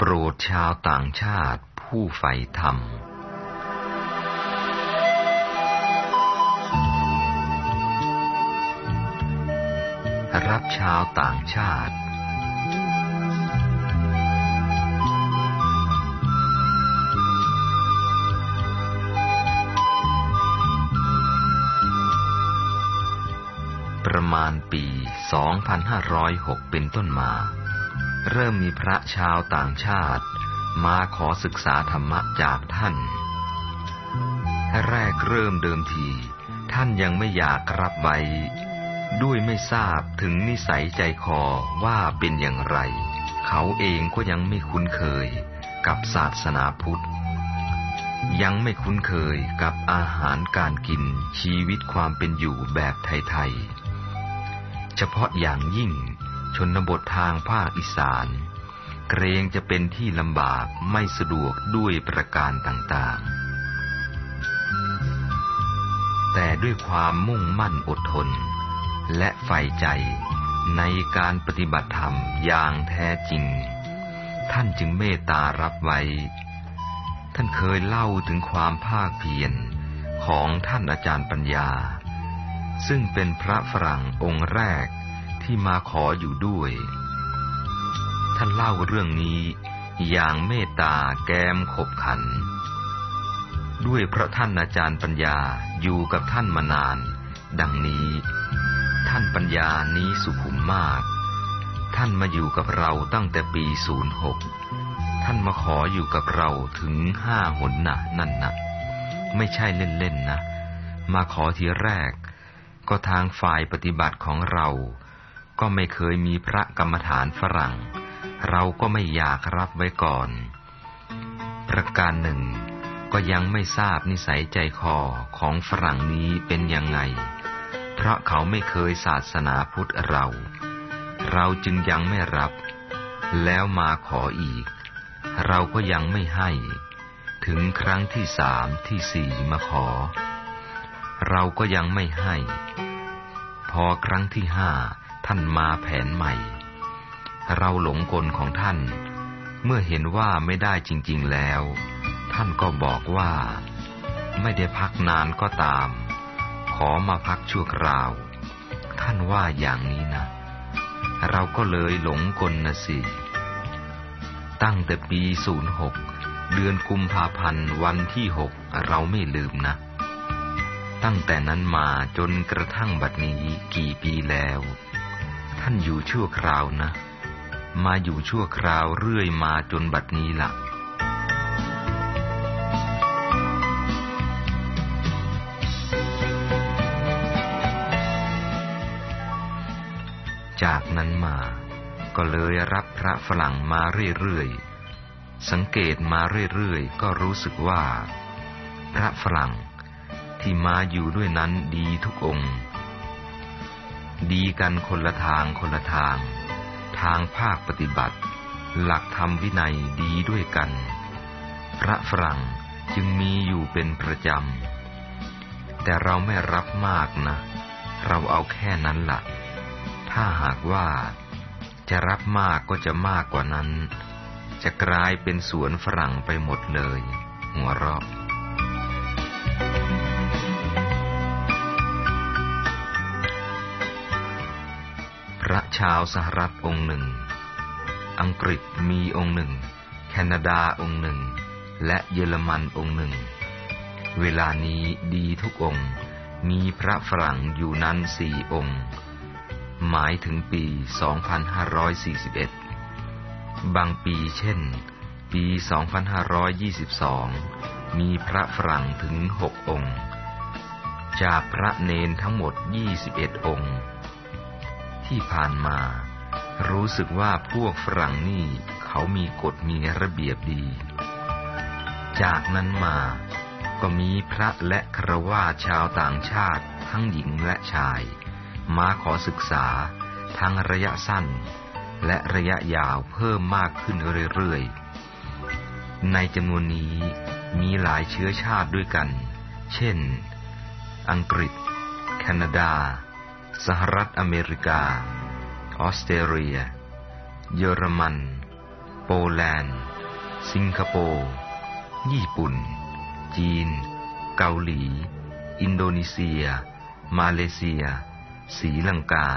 โปรดชาวต่างชาติผู้ใฝ่ธรรม รับชาวต่างชาติ ประมาณปี 2506 เป็นต้นมา เริ่มมีพระชาวต่างชาติ มาขอศึกษาธรรมะจากท่าน แรกเริ่มเดิมที ท่านยังไม่อยากรับไว้ด้วยไม่ทราบถึงนิสัยใจคอว่าเป็นอย่างไร เขาเองก็ยังไม่คุ้นเคยกับศาสนาพุทธ ยังไม่คุ้นเคยกับอาหารการกินชีวิตความเป็นอยู่แบบไทยๆ เฉพาะอย่างยิ่ง ชนบททางภาคอีสาน เกรงจะเป็นที่ลำบากไม่สะดวกด้วยประการต่างๆ แต่ด้วยความมุ่งมั่นอดทน และใฝ่ใจในการปฏิบัติธรรมอย่างแท้จริง ท่านจึงเมตตารับไว้ ท่านเคยเล่าถึงความภาคเพียรของท่านอาจารย์ปัญญา ซึ่งเป็นพระฝรั่งองค์แรก ที่มาขออยู่ด้วย ท่านเล่าเรื่องนี้อย่างเมตตาแกมขบขัน ด้วยเพราะท่านอาจารย์ปัญญาอยู่กับท่านมานาน ดังนี้ ท่านปัญญานี้สุขุมมาก ท่านมาอยู่กับเราตั้งแต่ปี 06 ท่านมาขออยู่กับเราถึงห้าหนนะนั่นนะไม่ใช่เล่นๆนะมาขอทีแรก ก็ทางฝ่ายปฏิบัติของเรา ก็ไม่เคยมีพระกรรมฐานฝรั่ง เราก็ไม่อยากรับไว้ก่อน ประการหนึ่ง ก็ยังไม่ทราบนิสัยใจคอของฝรั่งนี้เป็นยังไง เพราะเขาไม่เคยศาสนาพุทธเรา เราจึงยังไม่รับ แล้วมาขออีก เราก็ยังไม่ให้ ถึงครั้งที่สามที่สี่มาขอ เราก็ยังไม่ให้ พอครั้งที่ห้า ท่านมาแผนใหม่ เราหลงกลของท่าน เมื่อเห็นว่าไม่ได้จริง ๆแล้ว ท่านก็บอกว่า ไม่ได้พักนานก็ตาม ขอมาพักชั่วคราว ท่านว่าอย่างนี้นะ เราก็เลยหลงกลนะสิ ตั้งแต่ปี06เดือนกุมภาพันธ์วันที่หกเราไม่ลืมนะ ตั้งแต่นั้นมาจนกระทั่งบัดนี้กี่ปีแล้ว ท่านอยู่ชั่วคราวนะ มาอยู่ชั่วคราวเรื่อยมาจนบัดนี้ละ่ะ จากนั้นมา ก็เลยรับพระฝรั่งมาเรื่อยๆ สังเกตมาเรื่อยๆ ก็รู้สึกว่า พระฝรั่งที่มาอยู่ด้วยนั้นดีทุกองค์ ดีกันคนละทางคนละทาง ทางภาคปฏิบัติ หลักธรรมวินัยดีด้วยกัน พระฝรั่งจึงมีอยู่เป็นประจำ แต่เราไม่รับมากนะ เราเอาแค่นั้นละ่ะ ถ้าหากว่าจะรับมากก็จะมากกว่านั้น จะกลายเป็นสวนฝรั่งไปหมดเลย หัวเราะ ชาวสหรัฐองค์หนึ่ง อังกฤษมีองค์หนึ่ง แคนาดาองค์หนึ่ง และเยอรมันองค์หนึ่ง เวลานี้ดีทุกองค์ มีพระฝรั่งอยู่นั้นสี่องค์ หมายถึงปี 2541 บางปีเช่น ปี 2522 มีพระฝรั่งถึงหกองค์ จากพระเนนทั้งหมด 21 องค์ ที่ผ่านมา รู้สึกว่าพวกฝรั่งนี่เขามีกฎมีระเบียบดี จากนั้นมาก็มีพระและครวาชาวต่างชาติ ทั้งหญิงและชาย มาขอศึกษา ทั้งระยะสั้น และระยะยาวเพิ่มมากขึ้นเรื่อยๆ ในจำนวนนี้มีหลายเชื้อชาติด้วยกัน เช่น อังกฤษ แคนาดา สหรัฐอเมริกา ออสเตรเลีย เยอรมัน โปแลนด์ สิงคโปร์ ญี่ปุ่น จีน เกาหลี อินโดนีเซีย มาเลเซีย ศรีลังกา